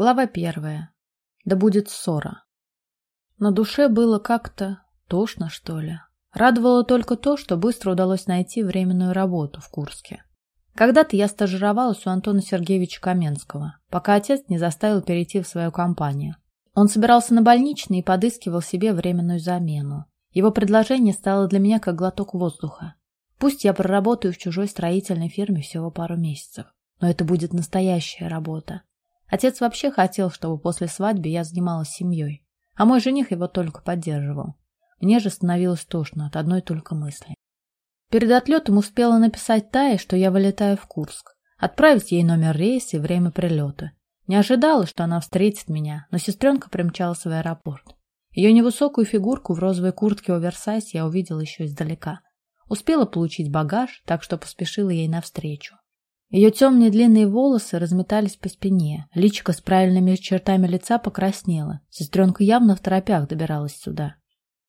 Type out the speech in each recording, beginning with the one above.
Глава первая. Да будет ссора. На душе было как-то тошно, что ли. Радовало только то, что быстро удалось найти временную работу в Курске. Когда-то я стажировалась у Антона Сергеевича Каменского, пока отец не заставил перейти в свою компанию. Он собирался на больничный и подыскивал себе временную замену. Его предложение стало для меня как глоток воздуха. Пусть я проработаю в чужой строительной фирме всего пару месяцев, но это будет настоящая работа. Отец вообще хотел, чтобы после свадьбы я занималась семьей, а мой жених его только поддерживал. Мне же становилось тошно от одной только мысли. Перед отлетом успела написать Тае, что я вылетаю в Курск, отправить ей номер рейса и время прилета. Не ожидала, что она встретит меня, но сестренка примчалась в аэропорт. Ее невысокую фигурку в розовой куртке оверсайз я увидела еще издалека. Успела получить багаж, так что поспешила ей навстречу. Ее темные длинные волосы разметались по спине, личико с правильными чертами лица покраснело. Сестренка явно в торопях добиралась сюда.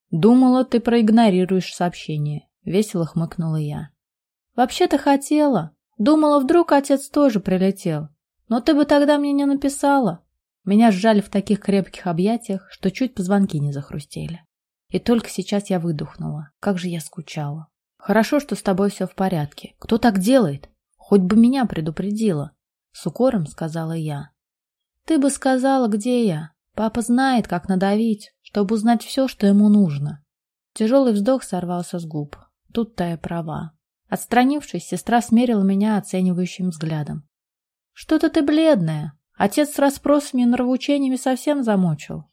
«Думала, ты проигнорируешь сообщение», — весело хмыкнула я. «Вообще-то хотела. Думала, вдруг отец тоже прилетел. Но ты бы тогда мне не написала». Меня сжали в таких крепких объятиях, что чуть позвонки не захрустели. И только сейчас я выдохнула. Как же я скучала. Хорошо, что с тобой все в порядке. Кто так делает? Хоть бы меня предупредила. С укором сказала я. Ты бы сказала, где я. Папа знает, как надавить, чтобы узнать все, что ему нужно. Тяжелый вздох сорвался с губ. Тут-то я права. Отстранившись, сестра смерила меня оценивающим взглядом. «Что-то ты бледная. Отец с расспросами и нравоучениями совсем замучил».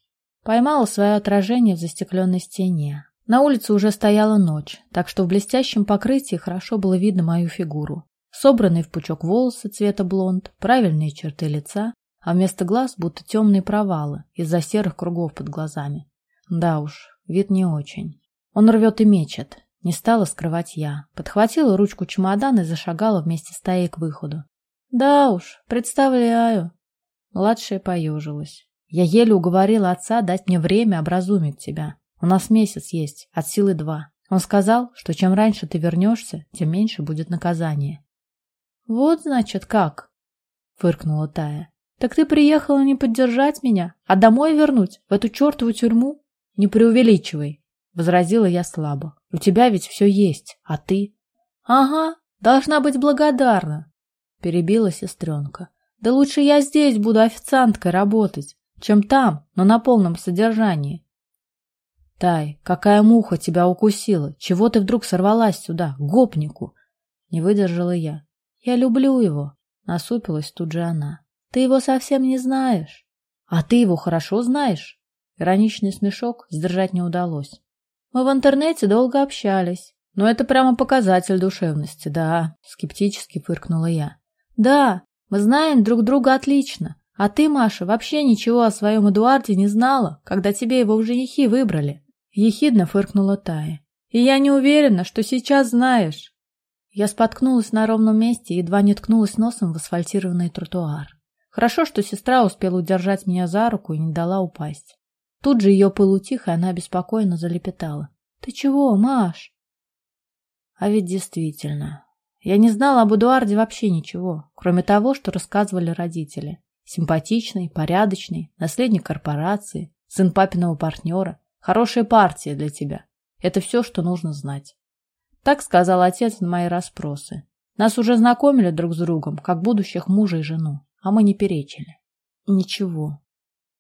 Поймала свое отражение в застекленной стене. На улице уже стояла ночь, так что в блестящем покрытии хорошо было видно мою фигуру. Собранные в пучок волосы цвета блонд, правильные черты лица, а вместо глаз будто темные провалы из-за серых кругов под глазами. Да уж, вид не очень. Он рвет и мечет. Не стала скрывать я. Подхватила ручку чемодана и зашагала вместе с Таей к выходу. Да уж, представляю. Младшая поежилась. Я еле уговорила отца дать мне время образумить тебя. У нас месяц есть, от силы два. Он сказал, что чем раньше ты вернешься, тем меньше будет наказание. «Вот, значит, как?» — фыркнула Тая. «Так ты приехала не поддержать меня, а домой вернуть, в эту чертову тюрьму?» «Не преувеличивай», — возразила я слабо. «У тебя ведь все есть, а ты...» «Ага, должна быть благодарна», — перебила сестренка. «Да лучше я здесь буду официанткой работать, чем там, но на полном содержании». «Тай, какая муха тебя укусила? Чего ты вдруг сорвалась сюда, гопнику?» Не выдержала я. «Я люблю его», — насупилась тут же она. «Ты его совсем не знаешь». «А ты его хорошо знаешь?» Ироничный смешок сдержать не удалось. «Мы в интернете долго общались. Но это прямо показатель душевности, да», — скептически фыркнула я. «Да, мы знаем друг друга отлично. А ты, Маша, вообще ничего о своем Эдуарде не знала, когда тебе его в женихи выбрали». Ехидно фыркнула Тая. «И я не уверена, что сейчас знаешь». Я споткнулась на ровном месте и едва не ткнулась носом в асфальтированный тротуар. Хорошо, что сестра успела удержать меня за руку и не дала упасть. Тут же ее пыл утих, и она беспокойно залепетала. «Ты чего, Маш?» А ведь действительно. Я не знала об Эдуарде вообще ничего, кроме того, что рассказывали родители. Симпатичный, порядочный, наследник корпорации, сын папиного партнера, хорошая партия для тебя. Это все, что нужно знать. Так сказал отец на мои расспросы. Нас уже знакомили друг с другом, как будущих мужа и жену, а мы не перечили. Ничего.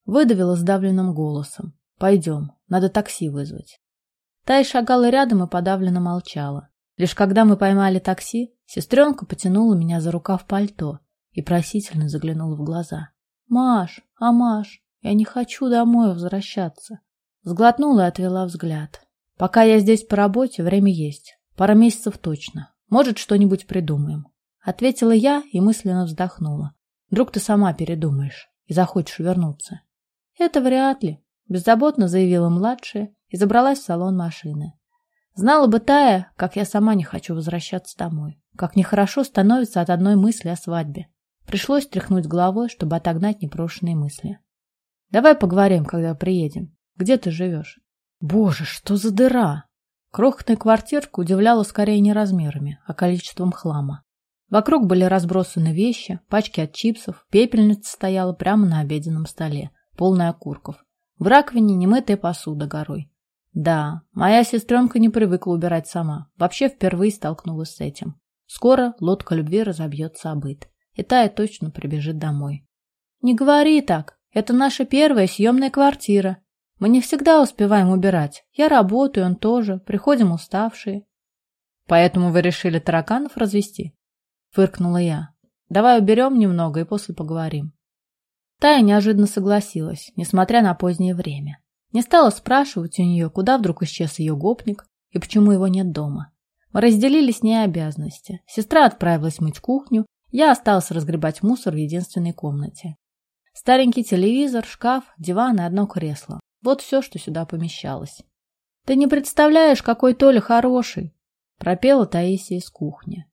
Выдавила сдавленным голосом. Пойдем, надо такси вызвать. Тай шагала рядом и подавленно молчала. Лишь когда мы поймали такси, сестренка потянула меня за рукав пальто и просительно заглянула в глаза. «Маш, а Маш, я не хочу домой возвращаться». Сглотнула и отвела взгляд. «Пока я здесь по работе, время есть. Пара месяцев точно. Может, что-нибудь придумаем. Ответила я и мысленно вздохнула. Вдруг ты сама передумаешь и захочешь вернуться. Это вряд ли, беззаботно заявила младшая и забралась в салон машины. Знала бы Тая, как я сама не хочу возвращаться домой. Как нехорошо становится от одной мысли о свадьбе. Пришлось тряхнуть головой, чтобы отогнать непрошенные мысли. Давай поговорим, когда приедем. Где ты живешь? Боже, что за дыра! Крохотная квартирка удивляла скорее не размерами, а количеством хлама. Вокруг были разбросаны вещи, пачки от чипсов, пепельница стояла прямо на обеденном столе, полная окурков. В раковине немытая посуда горой. Да, моя сестренка не привыкла убирать сама. Вообще впервые столкнулась с этим. Скоро лодка любви разобьется о быт. И Тая точно прибежит домой. Не говори так. Это наша первая съемная квартира. Мы не всегда успеваем убирать. Я работаю, он тоже. Приходим уставшие. Поэтому вы решили тараканов развести? Фыркнула я. Давай уберем немного и после поговорим. Тая неожиданно согласилась, несмотря на позднее время. Не стала спрашивать у нее, куда вдруг исчез ее гопник и почему его нет дома. Мы разделили с ней обязанности. Сестра отправилась мыть кухню, я осталась разгребать мусор в единственной комнате. Старенький телевизор, шкаф, диван и одно кресло. Вот все, что сюда помещалось. «Ты не представляешь, какой Толя хороший!» — пропела Таисия из кухни.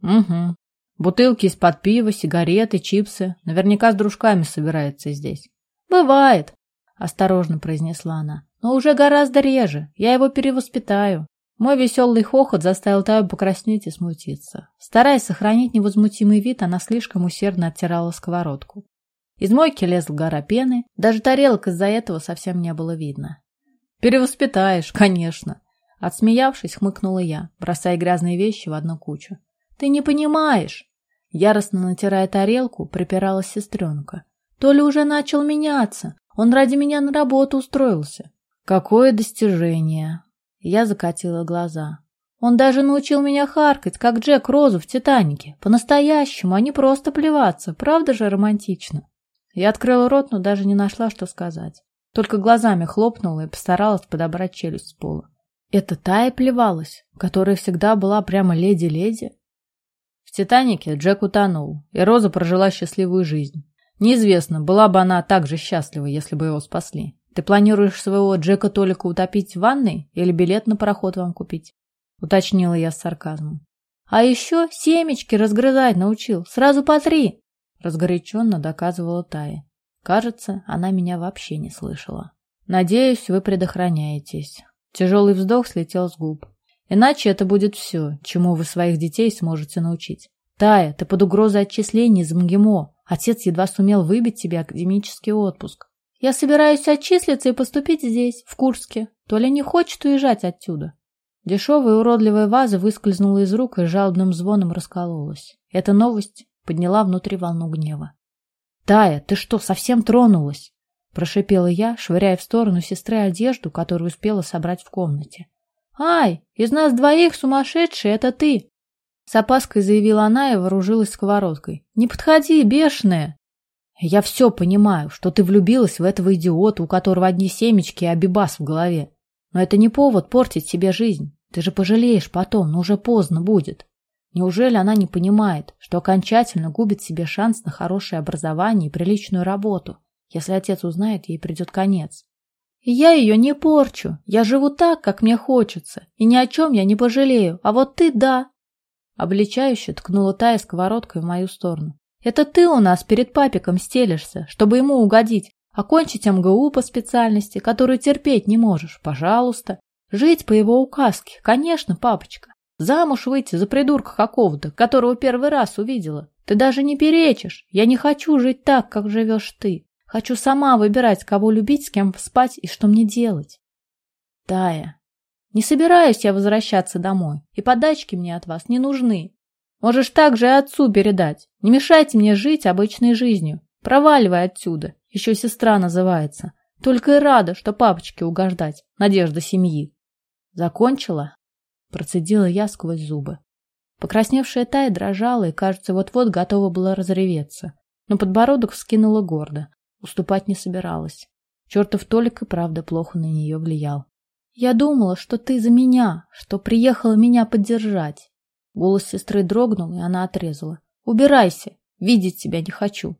«Угу. Бутылки из-под пива, сигареты, чипсы. Наверняка с дружками собирается здесь». «Бывает. Осторожно произнесла она. Но уже гораздо реже. Я его перевоспитаю. Мой веселый хохот заставил Таю покраснеть и смутиться. Стараясь сохранить невозмутимый вид, она слишком усердно оттирала сковородку. Из мойки лезла гора пены, даже тарелок из-за этого совсем не было видно. «Перевоспитаешь, конечно!» Отсмеявшись, хмыкнула я, бросая грязные вещи в одну кучу. «Ты не понимаешь!» Яростно натирая тарелку, припиралась сестренка. «То ли уже начал меняться, он ради меня на работу устроился. Какое достижение! Я закатила глаза. Он даже научил меня харкать, как Джек Розу в «Титанике». По-настоящему, а не просто плеваться. Правда же романтично? Я открыла рот, но даже не нашла, что сказать. Только глазами хлопнула и постаралась подобрать челюсть с пола. Это та и плевалась, которая всегда была прямо леди-леди. В «Титанике» Джек утонул, и Роза прожила счастливую жизнь. Неизвестно, была бы она так же счастлива, если бы его спасли. Ты планируешь своего Джека Толика утопить в ванной или билет на пароход вам купить? Уточнила я с сарказмом. А еще семечки разгрызать научил. Сразу по три. Разгоряченно доказывала Тая. Кажется, она меня вообще не слышала. Надеюсь, вы предохраняетесь. Тяжелый вздох слетел с губ. Иначе это будет все, чему вы своих детей сможете научить. Тая, ты под угрозой отчислений из МГИМО. Отец едва сумел выбить тебе академический отпуск. Я собираюсь отчислиться и поступить здесь, в Курске. Толя не хочет уезжать отсюда. Дешевая уродливая ваза выскользнула из рук и жалобным звоном раскололась. Эта новость подняла внутри волну гнева. «Тая, ты что, совсем тронулась?» Прошипела я, швыряя в сторону сестры одежду, которую успела собрать в комнате. «Ай, из нас двоих сумасшедший — это ты! С опаской заявила она и вооружилась сковородкой. «Не подходи, бешеная!» «Я все понимаю, что ты влюбилась в этого идиота, у которого одни семечки и абибас в голове. Но это не повод портить себе жизнь. Ты же пожалеешь потом, но уже поздно будет. Неужели она не понимает, что окончательно губит себе шанс на хорошее образование и приличную работу? Если отец узнает, ей придет конец. Я ее не порчу. Я живу так, как мне хочется. И ни о чем я не пожалею. А вот ты – да. Обличающе ткнула Тая сковородкой в мою сторону. «Это ты у нас перед папиком стелишься, чтобы ему угодить, окончить МГУ по специальности, которую терпеть не можешь, пожалуйста. Жить по его указке, конечно, папочка. Замуж выйти за придурка какого-то, которого первый раз увидела. Ты даже не перечишь. Я не хочу жить так, как живешь ты. Хочу сама выбирать, кого любить, с кем спать и что мне делать. Тая, не собираюсь я возвращаться домой, и подачки мне от вас не нужны. Можешь также и отцу передать. Не мешайте мне жить обычной жизнью. Проваливай отсюда. Еще сестра называется. Только и рада, что папочке угождать. Надежда семьи. Закончила? Процедила я сквозь зубы. Покрасневшая Тая дрожала и, кажется, вот-вот готова была разреветься. Но подбородок вскинула гордо. Уступать не собиралась. Чертов Толик и правда плохо на нее влиял. Я думала, что ты за меня, что приехала меня поддержать. Голос сестры дрогнул, и она отрезала. Убирайся, видеть тебя не хочу.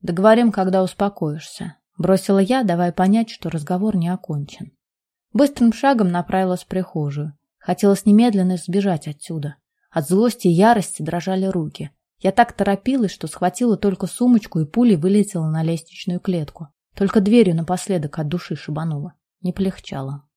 Договорим, когда успокоишься. Бросила я, давая понять, что разговор не окончен. Быстрым шагом направилась в прихожую. Хотелось немедленно сбежать отсюда. От злости и ярости дрожали руки. Я так торопилась, что схватила только сумочку и пулей вылетела на лестничную клетку. Только дверью напоследок от души шибанула. Не полегчало.